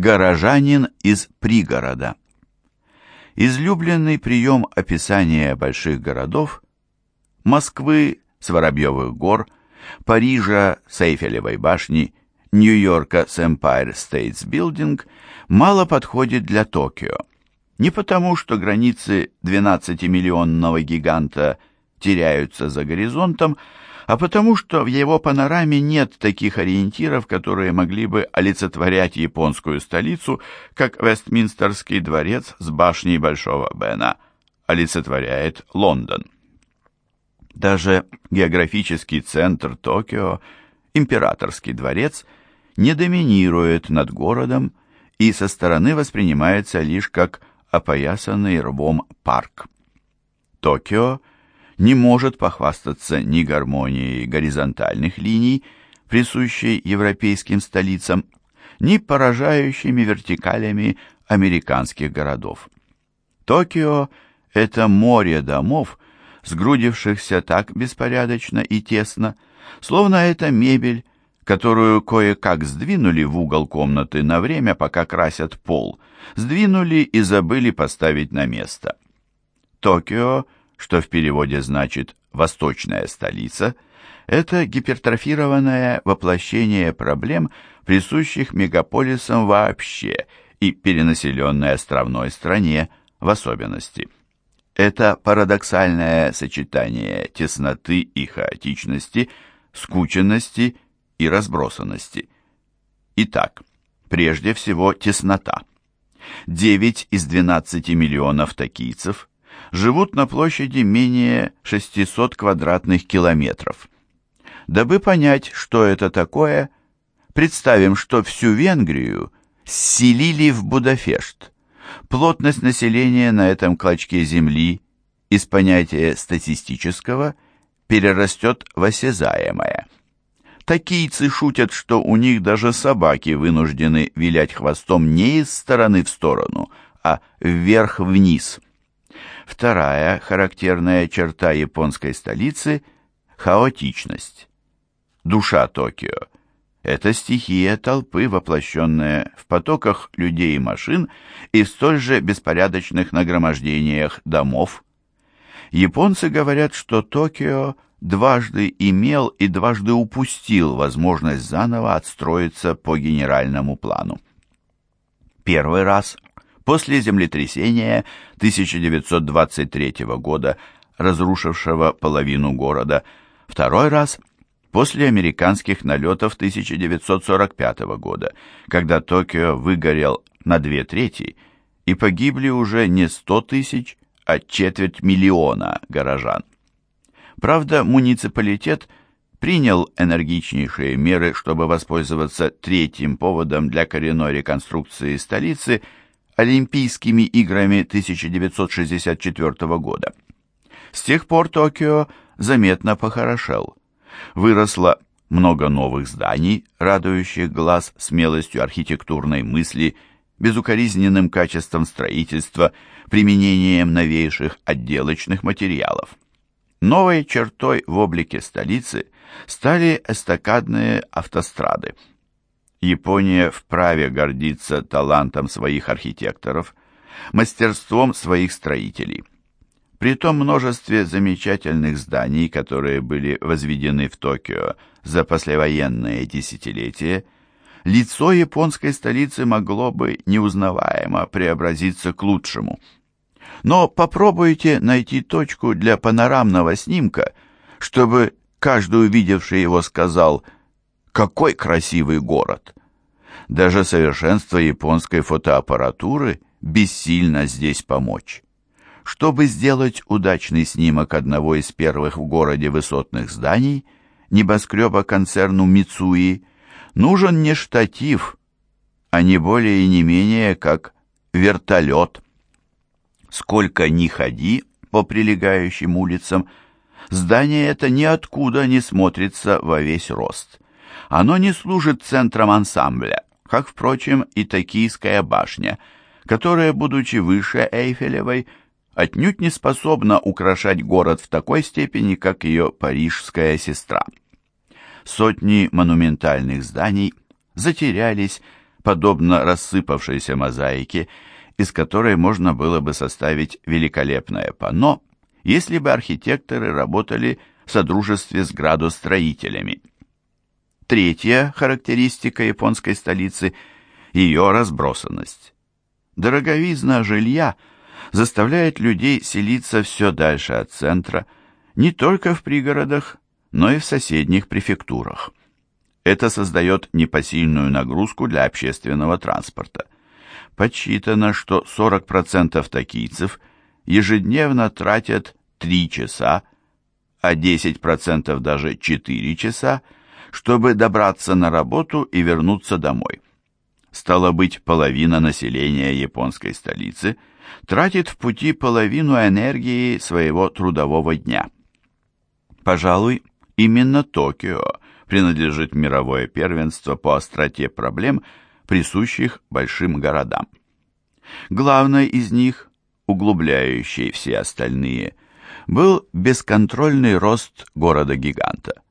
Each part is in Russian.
Горожанин из пригорода. Излюбленный прием описания больших городов Москвы с Воробьевых гор, Парижа с Эйфелевой башни, Нью-Йорка с Empire State Building мало подходит для Токио. Не потому, что границы 12-миллионного гиганта теряются за горизонтом, а потому что в его панораме нет таких ориентиров, которые могли бы олицетворять японскую столицу, как Вестминстерский дворец с башней Большого Бена олицетворяет Лондон. Даже географический центр Токио, императорский дворец, не доминирует над городом и со стороны воспринимается лишь как опоясанный рвом парк. Токио не может похвастаться ни гармонией горизонтальных линий, присущей европейским столицам, ни поражающими вертикалями американских городов. Токио – это море домов, сгрудившихся так беспорядочно и тесно, словно это мебель, которую кое-как сдвинули в угол комнаты на время, пока красят пол, сдвинули и забыли поставить на место. Токио – что в переводе значит «восточная столица», это гипертрофированное воплощение проблем, присущих мегаполисам вообще и перенаселенной островной стране в особенности. Это парадоксальное сочетание тесноты и хаотичности, скученности и разбросанности. Итак, прежде всего теснота. 9 из 12 миллионов токийцев живут на площади менее 600 квадратных километров. Дабы понять, что это такое, представим, что всю Венгрию селили в Будапешт. Плотность населения на этом клочке земли из понятия статистического перерастет в осязаемое. Такийцы шутят, что у них даже собаки вынуждены вилять хвостом не из стороны в сторону, а вверх-вниз – Вторая характерная черта японской столицы – хаотичность. Душа Токио – это стихия толпы, воплощенная в потоках людей и машин и в столь же беспорядочных нагромождениях домов. Японцы говорят, что Токио дважды имел и дважды упустил возможность заново отстроиться по генеральному плану. Первый раз – После землетрясения 1923 года, разрушившего половину города, второй раз после американских налетов 1945 года, когда Токио выгорел на две трети и погибли уже не 100 тысяч, а четверть миллиона горожан. Правда, муниципалитет принял энергичнейшие меры, чтобы воспользоваться третьим поводом для коренной реконструкции столицы – Олимпийскими играми 1964 года. С тех пор Токио заметно похорошел. Выросло много новых зданий, радующих глаз смелостью архитектурной мысли, безукоризненным качеством строительства, применением новейших отделочных материалов. Новой чертой в облике столицы стали эстакадные автострады – Япония вправе гордиться талантом своих архитекторов, мастерством своих строителей. При том множестве замечательных зданий, которые были возведены в Токио за послевоенные десятилетия, лицо японской столицы могло бы неузнаваемо преобразиться к лучшему. Но попробуйте найти точку для панорамного снимка, чтобы каждый увидевший его сказал – какой красивый город! Даже совершенство японской фотоаппаратуры бессильно здесь помочь. Чтобы сделать удачный снимок одного из первых в городе высотных зданий, небоскреба концерну Мицуи, нужен не штатив, а не более и не менее как вертолет. Сколько ни ходи по прилегающим улицам, здание это ниоткуда не смотрится во весь рост. Оно не служит центром ансамбля, как, впрочем, и Токийская башня, которая, будучи выше Эйфелевой, отнюдь не способна украшать город в такой степени, как ее парижская сестра. Сотни монументальных зданий затерялись, подобно рассыпавшейся мозаике, из которой можно было бы составить великолепное панно, если бы архитекторы работали в содружестве с градостроителями. Третья характеристика японской столицы – ее разбросанность. Дороговизна жилья заставляет людей селиться все дальше от центра, не только в пригородах, но и в соседних префектурах. Это создает непосильную нагрузку для общественного транспорта. Подсчитано, что 40% токийцев ежедневно тратят 3 часа, а 10% даже 4 часа – чтобы добраться на работу и вернуться домой. Стало быть, половина населения японской столицы тратит в пути половину энергии своего трудового дня. Пожалуй, именно Токио принадлежит мировое первенство по остроте проблем, присущих большим городам. Главной из них, углубляющей все остальные, был бесконтрольный рост города-гиганта.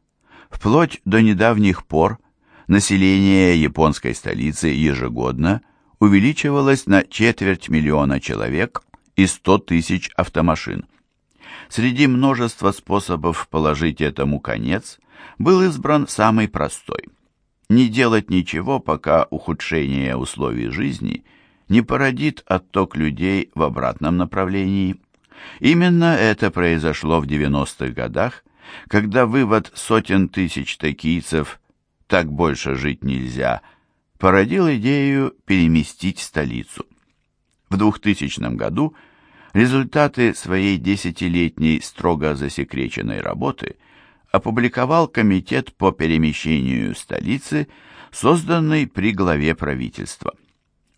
Вплоть до недавних пор население японской столицы ежегодно увеличивалось на четверть миллиона человек и 100 тысяч автомашин. Среди множества способов положить этому конец был избран самый простой. Не делать ничего, пока ухудшение условий жизни не породит отток людей в обратном направлении. Именно это произошло в 90-х годах, когда вывод сотен тысяч токийцев «так больше жить нельзя» породил идею переместить столицу. В 2000 году результаты своей десятилетней строго засекреченной работы опубликовал Комитет по перемещению столицы, созданный при главе правительства.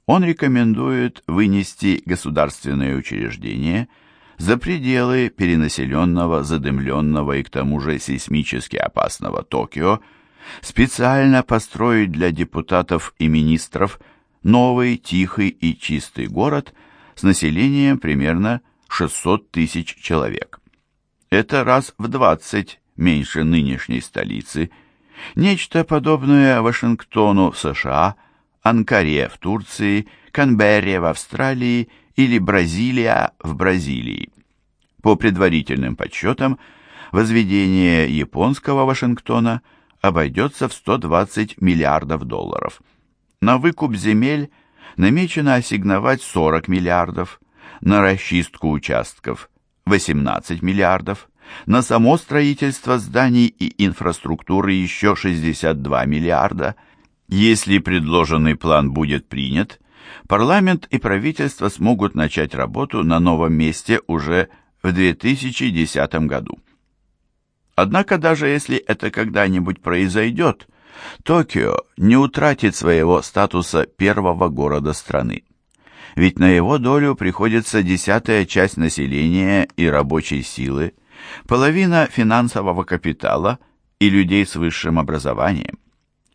Он рекомендует вынести государственные учреждения – за пределы перенаселенного, задымленного и к тому же сейсмически опасного Токио, специально построить для депутатов и министров новый, тихий и чистый город с населением примерно 600 тысяч человек. Это раз в 20 меньше нынешней столицы, нечто подобное Вашингтону в США, Анкаре в Турции, Канберре в Австралии или Бразилия в Бразилии. По предварительным подсчетам, возведение японского Вашингтона обойдется в 120 миллиардов долларов. На выкуп земель намечено ассигновать 40 миллиардов, на расчистку участков 18 миллиардов, на само строительство зданий и инфраструктуры еще 62 миллиарда. Если предложенный план будет принят, парламент и правительство смогут начать работу на новом месте уже в 2010 году. Однако даже если это когда-нибудь произойдет, Токио не утратит своего статуса первого города страны. Ведь на его долю приходится десятая часть населения и рабочей силы, половина финансового капитала и людей с высшим образованием.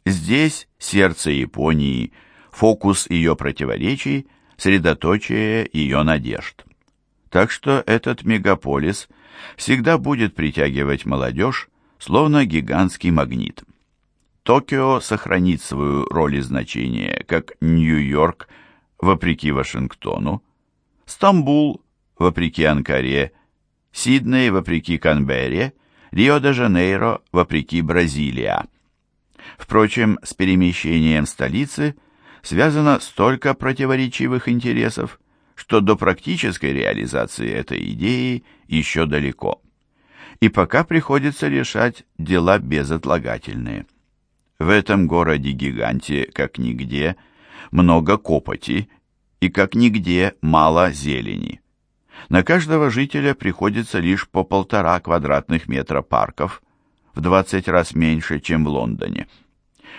Здесь сердце Японии, фокус ее противоречий, средоточие ее надежд. Так что этот мегаполис всегда будет притягивать молодежь, словно гигантский магнит. Токио сохранит свою роль и значение, как Нью-Йорк, вопреки Вашингтону, Стамбул, вопреки Анкаре, Сидней, вопреки Канберре, Рио-де-Жанейро, вопреки Бразилия. Впрочем, с перемещением столицы связано столько противоречивых интересов, что до практической реализации этой идеи еще далеко. И пока приходится решать дела безотлагательные. В этом городе-гиганте, как нигде, много копоти и как нигде мало зелени. На каждого жителя приходится лишь по полтора квадратных метра парков, в 20 раз меньше, чем в Лондоне.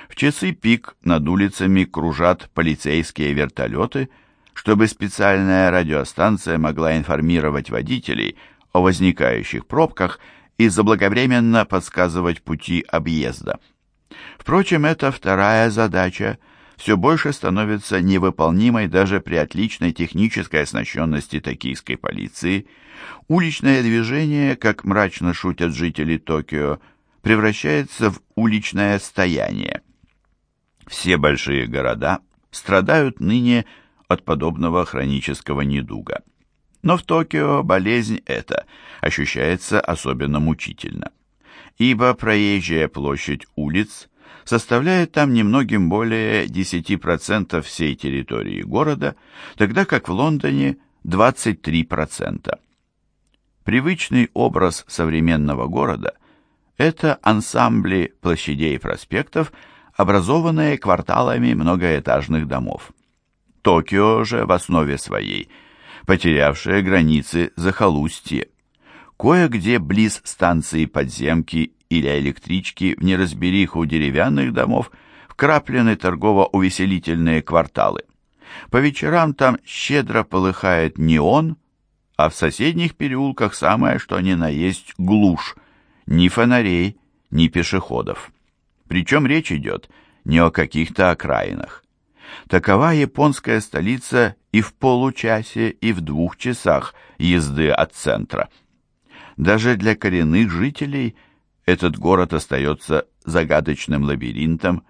В часы пик над улицами кружат полицейские вертолеты – чтобы специальная радиостанция могла информировать водителей о возникающих пробках и заблаговременно подсказывать пути объезда. Впрочем, эта вторая задача все больше становится невыполнимой даже при отличной технической оснащенности токийской полиции. Уличное движение, как мрачно шутят жители Токио, превращается в уличное стояние. Все большие города страдают ныне от подобного хронического недуга. Но в Токио болезнь эта ощущается особенно мучительно, ибо проезжая площадь улиц составляет там немногим более 10% всей территории города, тогда как в Лондоне 23%. Привычный образ современного города – это ансамбли площадей и проспектов, образованные кварталами многоэтажных домов. Токио же в основе своей, потерявшее границы захолустье. Кое-где близ станции подземки или электрички в неразбериху деревянных домов вкраплены торгово-увеселительные кварталы. По вечерам там щедро полыхает неон, а в соседних переулках самое что ни на есть глушь, ни фонарей, ни пешеходов. Причем речь идет не о каких-то окраинах. Такова японская столица и в получасе, и в двух часах езды от центра. Даже для коренных жителей этот город остается загадочным лабиринтом,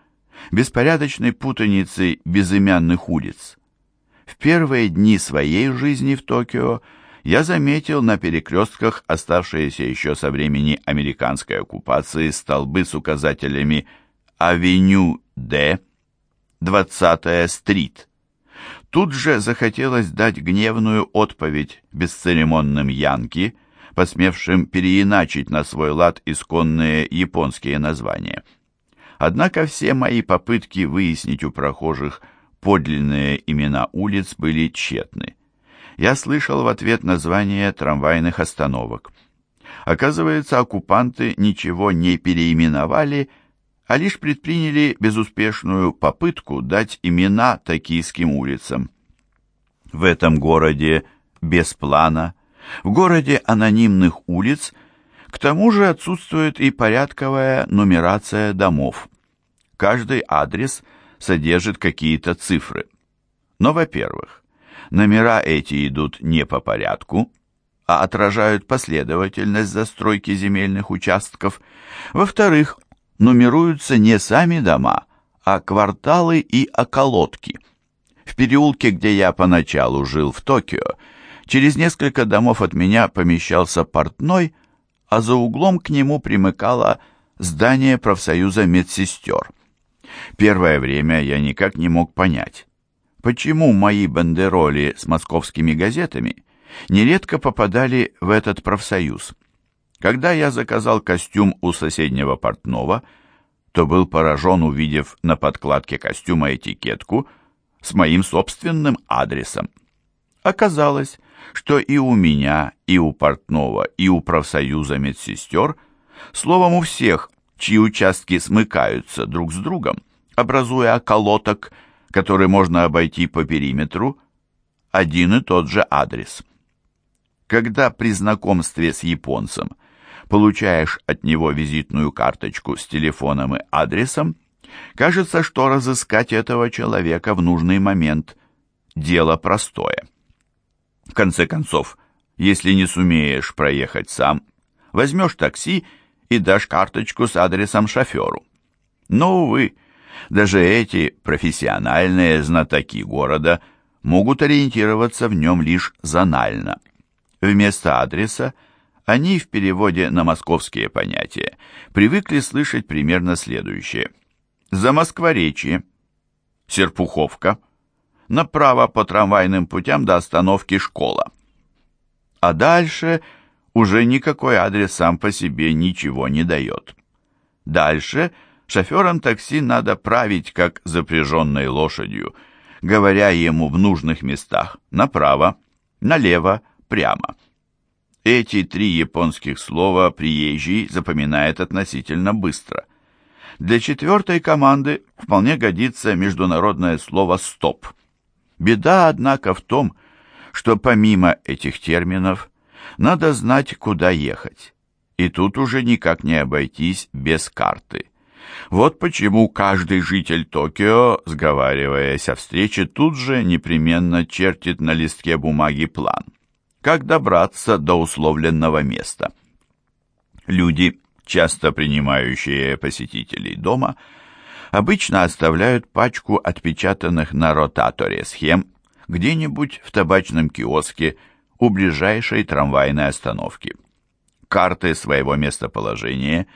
беспорядочной путаницей безымянных улиц. В первые дни своей жизни в Токио я заметил на перекрестках оставшиеся еще со времени американской оккупации столбы с указателями «Авеню Д», «20-я стрит». Тут же захотелось дать гневную отповедь бесцеремонным янки, посмевшим переиначить на свой лад исконные японские названия. Однако все мои попытки выяснить у прохожих подлинные имена улиц были тщетны я слышал в ответ название трамвайных остановок. Оказывается, оккупанты ничего не переименовали, а лишь предприняли безуспешную попытку дать имена токийским улицам. В этом городе без плана, в городе анонимных улиц, к тому же отсутствует и порядковая нумерация домов. Каждый адрес содержит какие-то цифры. Но, во-первых, Номера эти идут не по порядку, а отражают последовательность застройки земельных участков. Во-вторых, нумеруются не сами дома, а кварталы и околотки. В переулке, где я поначалу жил в Токио, через несколько домов от меня помещался портной, а за углом к нему примыкало здание профсоюза медсестер. Первое время я никак не мог понять, почему мои бандероли с московскими газетами нередко попадали в этот профсоюз. Когда я заказал костюм у соседнего портного, то был поражен, увидев на подкладке костюма этикетку с моим собственным адресом. Оказалось, что и у меня, и у портного, и у профсоюза медсестер, словом, у всех, чьи участки смыкаются друг с другом, образуя околоток, который можно обойти по периметру, один и тот же адрес. Когда при знакомстве с японцем получаешь от него визитную карточку с телефоном и адресом, кажется, что разыскать этого человека в нужный момент – дело простое. В конце концов, если не сумеешь проехать сам, возьмешь такси и дашь карточку с адресом шоферу. Но, увы, даже эти профессиональные знатоки города могут ориентироваться в нем лишь зонально. Вместо адреса они в переводе на московские понятия привыкли слышать примерно следующее. За Москворечье, Серпуховка, направо по трамвайным путям до остановки школа. А дальше уже никакой адрес сам по себе ничего не дает. Дальше – Шофером такси надо править, как запряженной лошадью, говоря ему в нужных местах направо, налево, прямо. Эти три японских слова приезжий запоминает относительно быстро. Для четвертой команды вполне годится международное слово «стоп». Беда, однако, в том, что помимо этих терминов надо знать, куда ехать. И тут уже никак не обойтись без карты. Вот почему каждый житель Токио, сговариваясь о встрече, тут же непременно чертит на листке бумаги план. Как добраться до условленного места? Люди, часто принимающие посетителей дома, обычно оставляют пачку отпечатанных на ротаторе схем где-нибудь в табачном киоске у ближайшей трамвайной остановки. Карты своего местоположения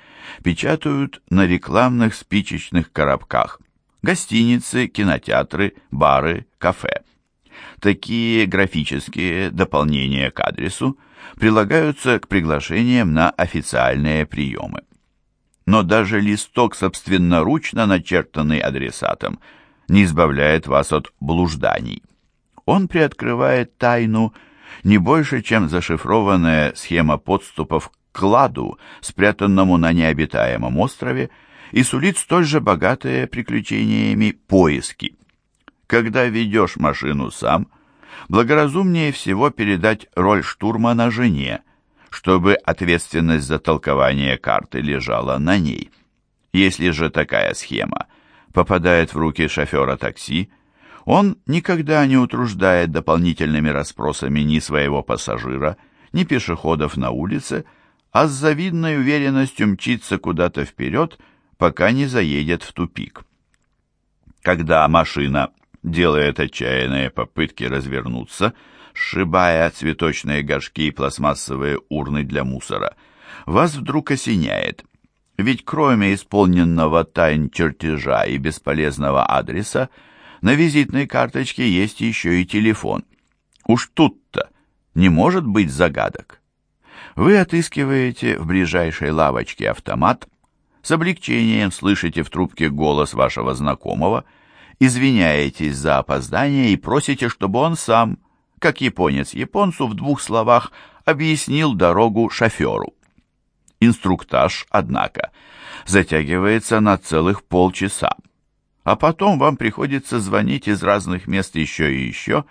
печатают на рекламных спичечных коробках. Гостиницы, кинотеатры, бары, кафе. Такие графические дополнения к адресу прилагаются к приглашениям на официальные приемы. Но даже листок, собственноручно начертанный адресатом, не избавляет вас от блужданий. Он приоткрывает тайну не больше, чем зашифрованная схема подступов к кладу, спрятанному на необитаемом острове, и сулит столь же богатые приключениями поиски. Когда ведешь машину сам, благоразумнее всего передать роль штурмана жене, чтобы ответственность за толкование карты лежала на ней. Если же такая схема попадает в руки шофера такси, он никогда не утруждает дополнительными расспросами ни своего пассажира, ни пешеходов на улице, а с завидной уверенностью мчится куда-то вперед, пока не заедет в тупик. Когда машина делает отчаянные попытки развернуться, сшибая цветочные горшки и пластмассовые урны для мусора, вас вдруг осеняет. Ведь кроме исполненного тайн чертежа и бесполезного адреса, на визитной карточке есть еще и телефон. Уж тут-то не может быть загадок. Вы отыскиваете в ближайшей лавочке автомат, с облегчением слышите в трубке голос вашего знакомого, извиняетесь за опоздание и просите, чтобы он сам, как японец японцу, в двух словах объяснил дорогу шоферу. Инструктаж, однако, затягивается на целых полчаса а потом вам приходится звонить из разных мест еще и еще,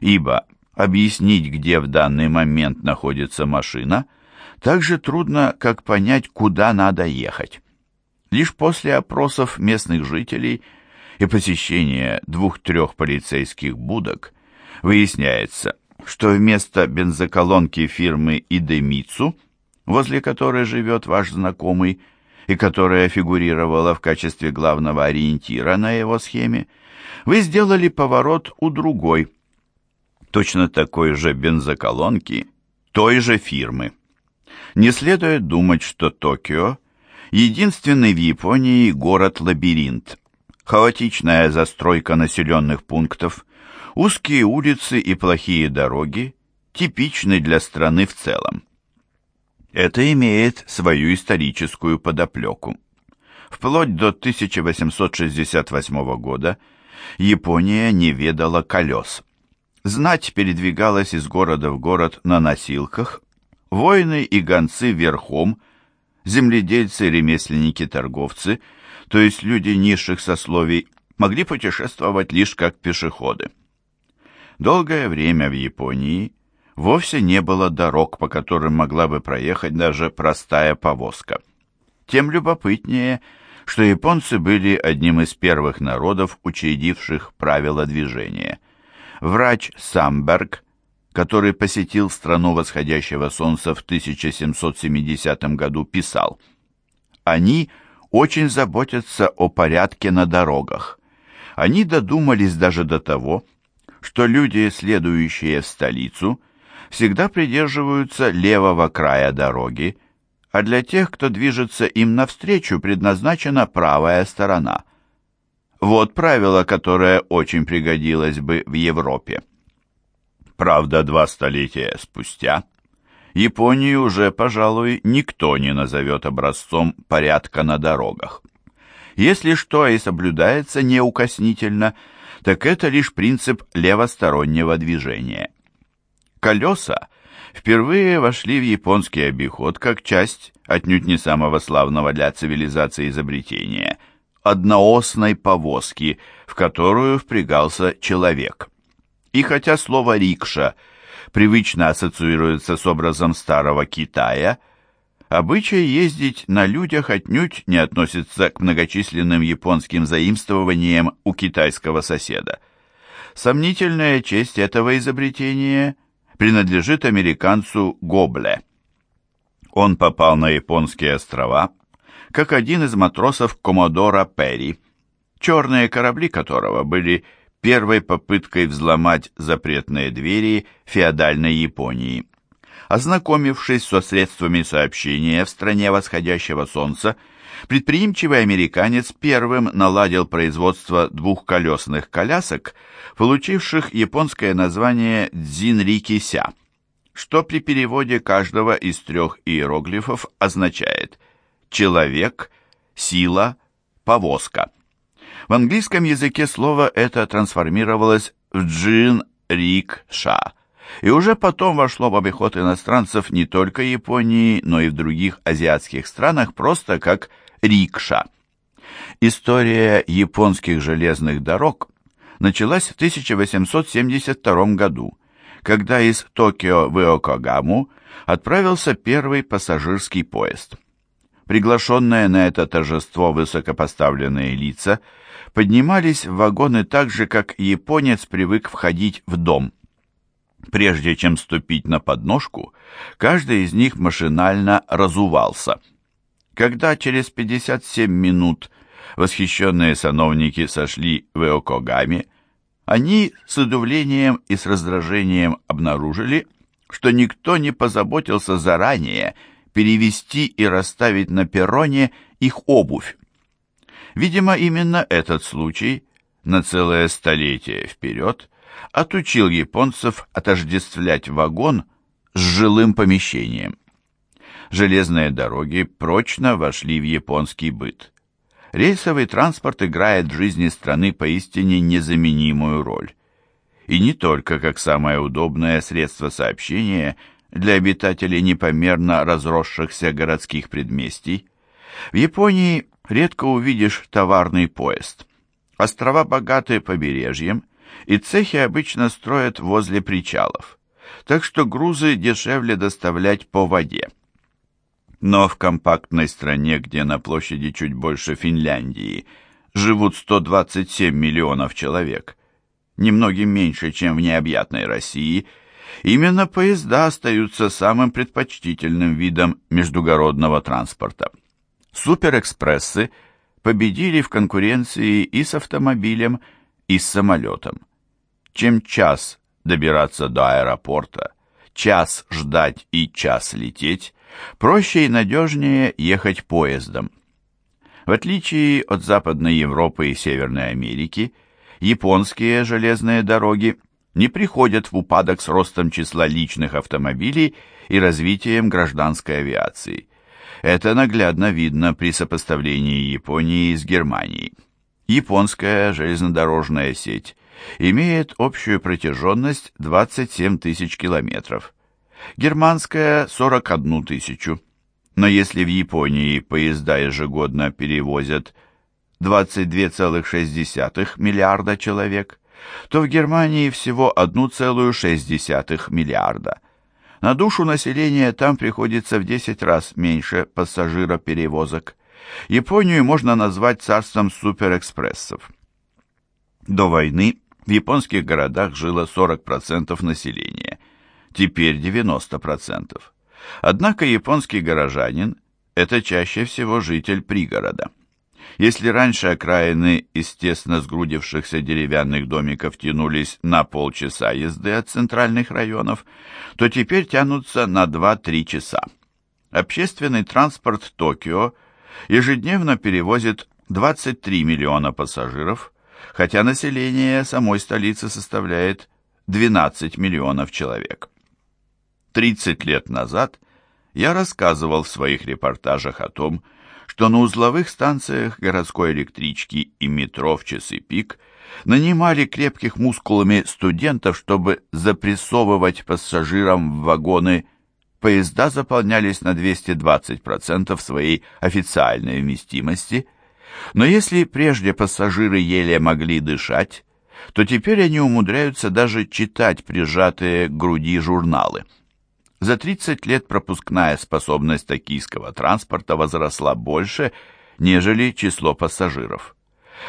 ибо объяснить, где в данный момент находится машина, так же трудно, как понять, куда надо ехать. Лишь после опросов местных жителей и посещения двух-трех полицейских будок выясняется, что вместо бензоколонки фирмы Идемицу, возле которой живет ваш знакомый, и которая фигурировала в качестве главного ориентира на его схеме, вы сделали поворот у другой, точно такой же бензоколонки, той же фирмы. Не следует думать, что Токио – единственный в Японии город-лабиринт, хаотичная застройка населенных пунктов, узкие улицы и плохие дороги типичны для страны в целом. Это имеет свою историческую подоплеку. Вплоть до 1868 года Япония не ведала колес. Знать передвигалась из города в город на носилках, воины и гонцы верхом, земледельцы, ремесленники, торговцы, то есть люди низших сословий, могли путешествовать лишь как пешеходы. Долгое время в Японии вовсе не было дорог, по которым могла бы проехать даже простая повозка. Тем любопытнее, что японцы были одним из первых народов, учредивших правила движения. Врач Самберг, который посетил страну восходящего солнца в 1770 году, писал «Они очень заботятся о порядке на дорогах. Они додумались даже до того, что люди, следующие в столицу, – всегда придерживаются левого края дороги, а для тех, кто движется им навстречу, предназначена правая сторона. Вот правило, которое очень пригодилось бы в Европе. Правда, два столетия спустя Японию уже, пожалуй, никто не назовет образцом порядка на дорогах. Если что и соблюдается неукоснительно, так это лишь принцип левостороннего движения колеса впервые вошли в японский обиход как часть, отнюдь не самого славного для цивилизации изобретения, одноосной повозки, в которую впрягался человек. И хотя слово «рикша» привычно ассоциируется с образом старого Китая, обычай ездить на людях отнюдь не относится к многочисленным японским заимствованиям у китайского соседа. Сомнительная честь этого изобретения принадлежит американцу Гобле. Он попал на японские острова как один из матросов Комодора Перри, черные корабли которого были первой попыткой взломать запретные двери феодальной Японии. Ознакомившись со средствами сообщения в стране восходящего солнца, предприимчивый американец первым наладил производство двухколесных колясок, получивших японское название «дзинрикися», что при переводе каждого из трех иероглифов означает «человек», «сила», «повозка». В английском языке слово это трансформировалось в «джин-рик-ша», и уже потом вошло в обиход иностранцев не только Японии, но и в других азиатских странах просто как рикша. История японских железных дорог началась в 1872 году, когда из Токио в Иокогаму отправился первый пассажирский поезд. Приглашенные на это торжество высокопоставленные лица поднимались в вагоны так же, как японец привык входить в дом – Прежде чем ступить на подножку, каждый из них машинально разувался. Когда через 57 минут восхищенные сановники сошли в Эокогаме, они с удивлением и с раздражением обнаружили, что никто не позаботился заранее перевести и расставить на перроне их обувь. Видимо, именно этот случай на целое столетие вперед отучил японцев отождествлять вагон с жилым помещением. Железные дороги прочно вошли в японский быт. Рейсовый транспорт играет в жизни страны поистине незаменимую роль. И не только как самое удобное средство сообщения для обитателей непомерно разросшихся городских предместий. В Японии редко увидишь товарный поезд. Острова богаты побережьем, и цехи обычно строят возле причалов, так что грузы дешевле доставлять по воде. Но в компактной стране, где на площади чуть больше Финляндии живут 127 миллионов человек, немногим меньше, чем в необъятной России, именно поезда остаются самым предпочтительным видом междугородного транспорта. Суперэкспрессы победили в конкуренции и с автомобилем, и с самолетом. Чем час добираться до аэропорта, час ждать и час лететь, проще и надежнее ехать поездом. В отличие от Западной Европы и Северной Америки, японские железные дороги не приходят в упадок с ростом числа личных автомобилей и развитием гражданской авиации. Это наглядно видно при сопоставлении Японии с Германией. Японская железнодорожная сеть имеет общую протяженность 27 тысяч километров, германская – 41 тысячу. Но если в Японии поезда ежегодно перевозят 22,6 миллиарда человек, то в Германии всего 1,6 миллиарда. На душу населения там приходится в 10 раз меньше пассажироперевозок. Японию можно назвать царством суперэкспрессов. До войны в японских городах жило 40% населения, теперь 90%. Однако японский горожанин – это чаще всего житель пригорода. Если раньше окраины из тесно сгрудившихся деревянных домиков тянулись на полчаса езды от центральных районов, то теперь тянутся на 2-3 часа. Общественный транспорт Токио ежедневно перевозит 23 миллиона пассажиров, хотя население самой столицы составляет 12 миллионов человек. 30 лет назад я рассказывал в своих репортажах о том, что на узловых станциях городской электрички и метро в часы пик нанимали крепких мускулами студентов, чтобы запрессовывать пассажирам в вагоны. Поезда заполнялись на 220% своей официальной вместимости, но если прежде пассажиры еле могли дышать, то теперь они умудряются даже читать прижатые к груди журналы. За 30 лет пропускная способность токийского транспорта возросла больше, нежели число пассажиров.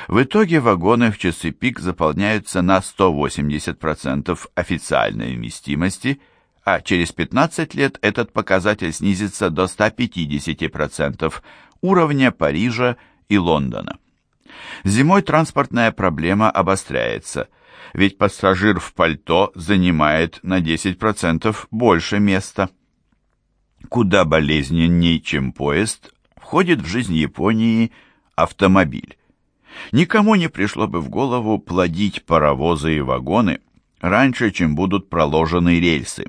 В итоге вагоны в часы пик заполняются на 180% официальной вместимости, а через 15 лет этот показатель снизится до 150% уровня Парижа и Лондона. Зимой транспортная проблема обостряется, ведь пассажир в пальто занимает на 10% больше места. Куда болезненней, чем поезд, входит в жизнь Японии автомобиль. Никому не пришло бы в голову плодить паровозы и вагоны раньше, чем будут проложены рельсы.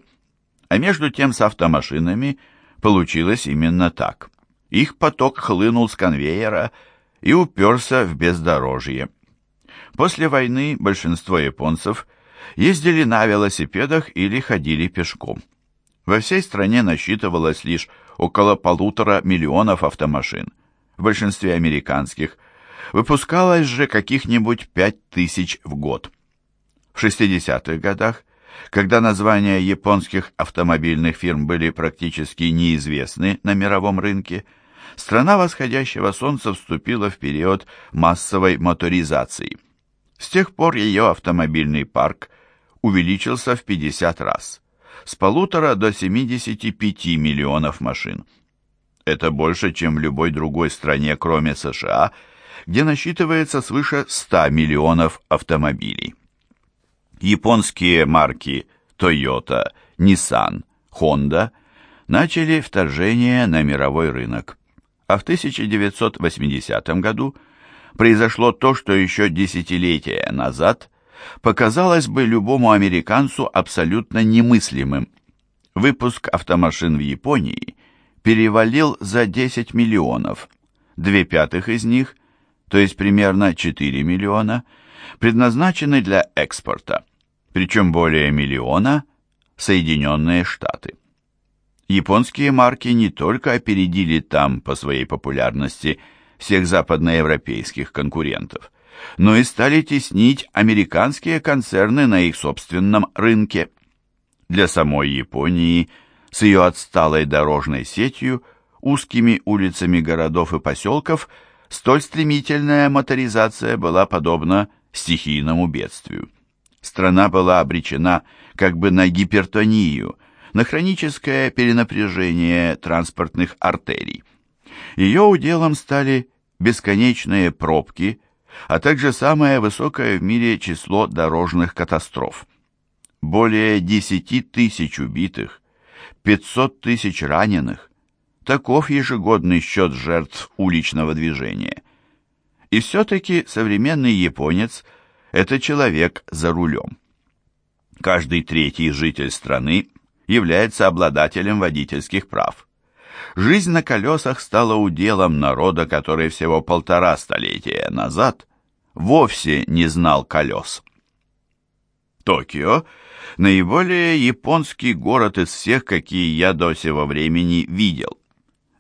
А между тем с автомашинами получилось именно так. Их поток хлынул с конвейера и уперся в бездорожье. После войны большинство японцев ездили на велосипедах или ходили пешком. Во всей стране насчитывалось лишь около полутора миллионов автомашин, в большинстве американских. Выпускалось же каких-нибудь пять тысяч в год. В 60-х годах, когда названия японских автомобильных фирм были практически неизвестны на мировом рынке, страна восходящего солнца вступила в период массовой моторизации. С тех пор ее автомобильный парк увеличился в 50 раз, с полутора до 75 миллионов машин. Это больше, чем в любой другой стране, кроме США, где насчитывается свыше 100 миллионов автомобилей. Японские марки Toyota, Nissan, Honda начали вторжение на мировой рынок а в 1980 году произошло то, что еще десятилетия назад показалось бы любому американцу абсолютно немыслимым. Выпуск автомашин в Японии перевалил за 10 миллионов, две пятых из них, то есть примерно 4 миллиона, предназначены для экспорта, причем более миллиона – Соединенные Штаты. Японские марки не только опередили там по своей популярности всех западноевропейских конкурентов, но и стали теснить американские концерны на их собственном рынке. Для самой Японии с ее отсталой дорожной сетью, узкими улицами городов и поселков столь стремительная моторизация была подобна стихийному бедствию. Страна была обречена как бы на гипертонию – на хроническое перенапряжение транспортных артерий. Ее уделом стали бесконечные пробки, а также самое высокое в мире число дорожных катастроф. Более 10 тысяч убитых, 500 тысяч раненых. Таков ежегодный счет жертв уличного движения. И все-таки современный японец – это человек за рулем. Каждый третий житель страны является обладателем водительских прав. Жизнь на колесах стала уделом народа, который всего полтора столетия назад вовсе не знал колес. Токио – наиболее японский город из всех, какие я до сего времени видел.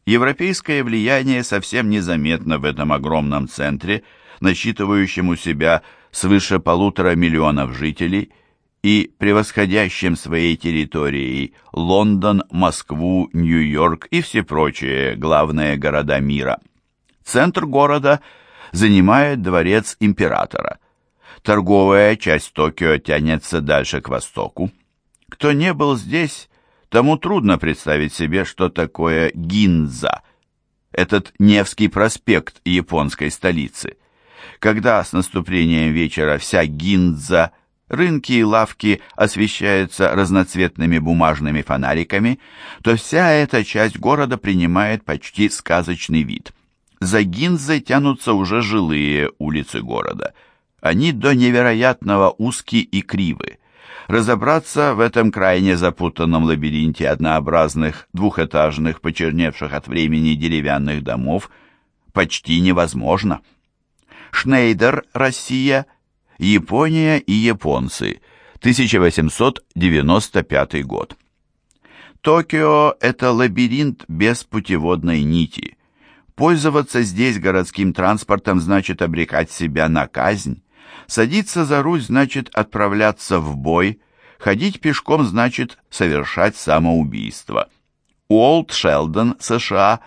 Европейское влияние совсем незаметно в этом огромном центре, насчитывающем у себя свыше полутора миллионов жителей – и превосходящим своей территорией Лондон, Москву, Нью-Йорк и все прочие главные города мира. Центр города занимает дворец императора. Торговая часть Токио тянется дальше к востоку. Кто не был здесь, тому трудно представить себе, что такое Гинза, этот Невский проспект японской столицы. Когда с наступлением вечера вся Гинза – рынки и лавки освещаются разноцветными бумажными фонариками, то вся эта часть города принимает почти сказочный вид. За Гинзой тянутся уже жилые улицы города. Они до невероятного узки и кривы. Разобраться в этом крайне запутанном лабиринте однообразных, двухэтажных, почерневших от времени деревянных домов почти невозможно. Шнейдер, Россия – Япония и японцы. 1895 год. Токио – это лабиринт без путеводной нити. Пользоваться здесь городским транспортом значит обрекать себя на казнь. Садиться за руль значит отправляться в бой. Ходить пешком значит совершать самоубийство. Уолт Шелдон, США.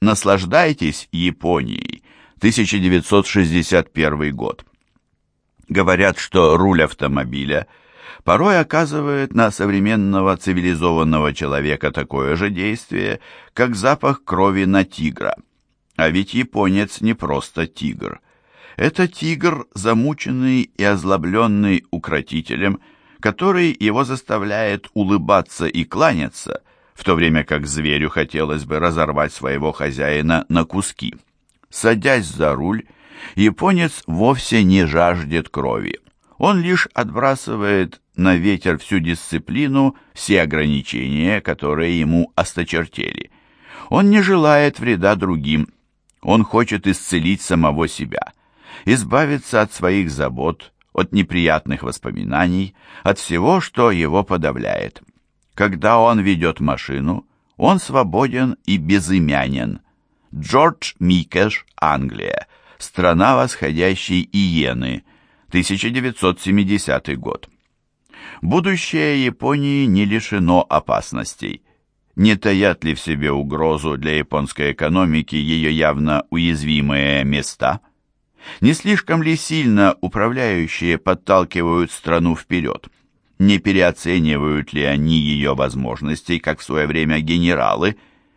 Наслаждайтесь Японией. 1961 год. Говорят, что руль автомобиля порой оказывает на современного цивилизованного человека такое же действие, как запах крови на тигра. А ведь японец не просто тигр. Это тигр, замученный и озлобленный укротителем, который его заставляет улыбаться и кланяться, в то время как зверю хотелось бы разорвать своего хозяина на куски. Садясь за руль, японец вовсе не жаждет крови. Он лишь отбрасывает на ветер всю дисциплину, все ограничения, которые ему осточертели. Он не желает вреда другим. Он хочет исцелить самого себя, избавиться от своих забот, от неприятных воспоминаний, от всего, что его подавляет. Когда он ведет машину, он свободен и безымянен. Джордж Микеш, Англия. Страна восходящей иены. 1970 год. Будущее Японии не лишено опасностей. Не таят ли в себе угрозу для японской экономики ее явно уязвимые места? Не слишком ли сильно управляющие подталкивают страну вперед? Не переоценивают ли они ее возможностей, как в свое время генералы?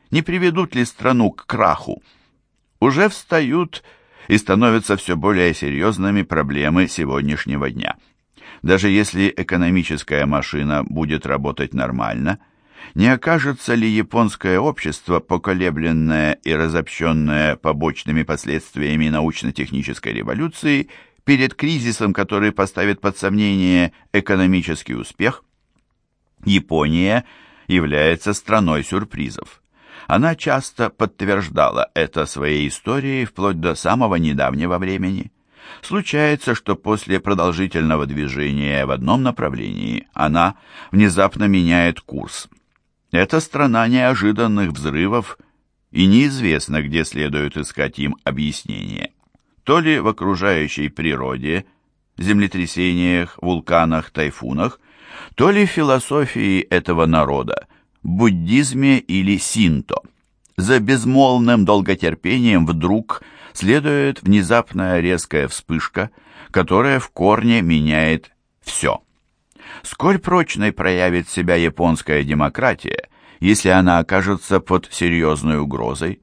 Не приведут ли страну к краху? Уже встают и становятся все более серьезными проблемы сегодняшнего дня. Даже если экономическая машина будет работать нормально, не окажется ли японское общество, поколебленное и разобщенное побочными последствиями научно-технической революции, перед кризисом, который поставит под сомнение экономический успех? Япония является страной сюрпризов. Она часто подтверждала это своей историей вплоть до самого недавнего времени. Случается, что после продолжительного движения в одном направлении она внезапно меняет курс. Это страна неожиданных взрывов, и неизвестно, где следует искать им объяснение. То ли в окружающей природе, землетрясениях, вулканах, тайфунах, то ли в философии этого народа, буддизме или синто. За безмолвным долготерпением вдруг следует внезапная резкая вспышка, которая в корне меняет все. Сколь прочной проявит себя японская демократия, если она окажется под серьезной угрозой?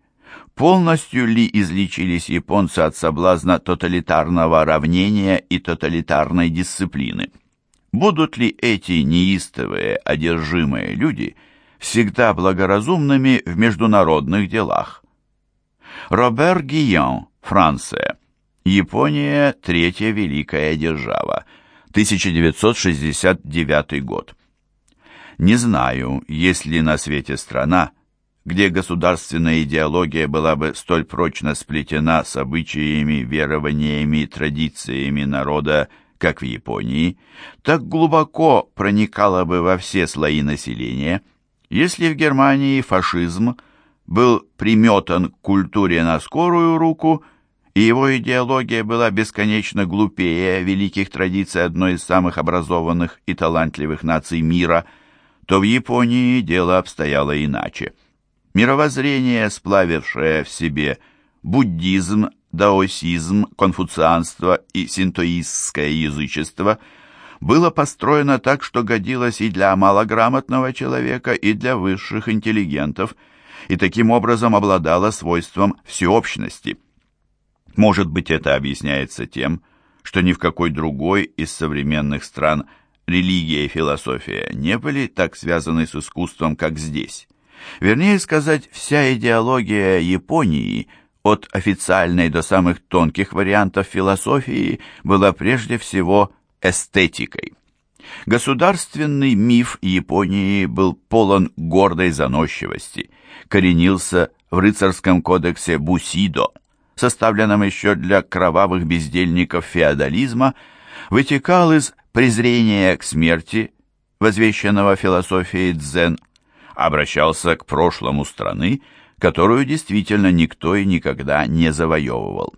Полностью ли излечились японцы от соблазна тоталитарного равнения и тоталитарной дисциплины? Будут ли эти неистовые, одержимые люди – всегда благоразумными в международных делах. Робер Гийон, Франция. Япония – третья великая держава. 1969 год. Не знаю, есть ли на свете страна, где государственная идеология была бы столь прочно сплетена с обычаями, верованиями традициями народа, как в Японии, так глубоко проникала бы во все слои населения – если в Германии фашизм был приметан к культуре на скорую руку, и его идеология была бесконечно глупее великих традиций одной из самых образованных и талантливых наций мира, то в Японии дело обстояло иначе. Мировоззрение, сплавившее в себе буддизм, даосизм, конфуцианство и синтоистское язычество – было построено так, что годилось и для малограмотного человека, и для высших интеллигентов, и таким образом обладало свойством всеобщности. Может быть, это объясняется тем, что ни в какой другой из современных стран религия и философия не были так связаны с искусством, как здесь. Вернее сказать, вся идеология Японии – от официальной до самых тонких вариантов философии была прежде всего эстетикой. Государственный миф Японии был полон гордой заносчивости, коренился в рыцарском кодексе Бусидо, составленном еще для кровавых бездельников феодализма, вытекал из презрения к смерти, возвещенного философией дзен, обращался к прошлому страны, которую действительно никто и никогда не завоевывал.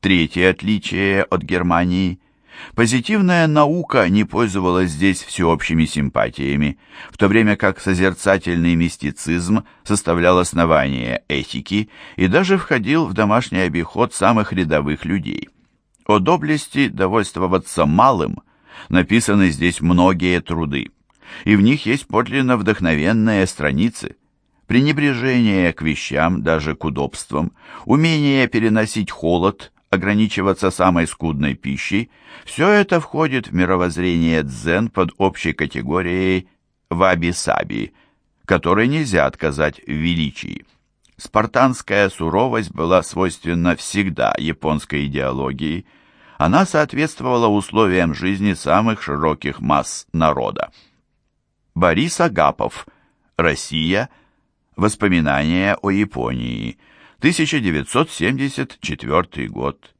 Третье отличие от Германии – Позитивная наука не пользовалась здесь всеобщими симпатиями, в то время как созерцательный мистицизм составлял основание этики и даже входил в домашний обиход самых рядовых людей. О доблести довольствоваться малым написаны здесь многие труды, и в них есть подлинно вдохновенные страницы. Пренебрежение к вещам, даже к удобствам, умение переносить холод, ограничиваться самой скудной пищей, все это входит в мировоззрение дзен под общей категорией ваби-саби, которой нельзя отказать в величии. Спартанская суровость была свойственна всегда японской идеологии. Она соответствовала условиям жизни самых широких масс народа. Борис Агапов. Россия. Воспоминания о Японии. 1974 год.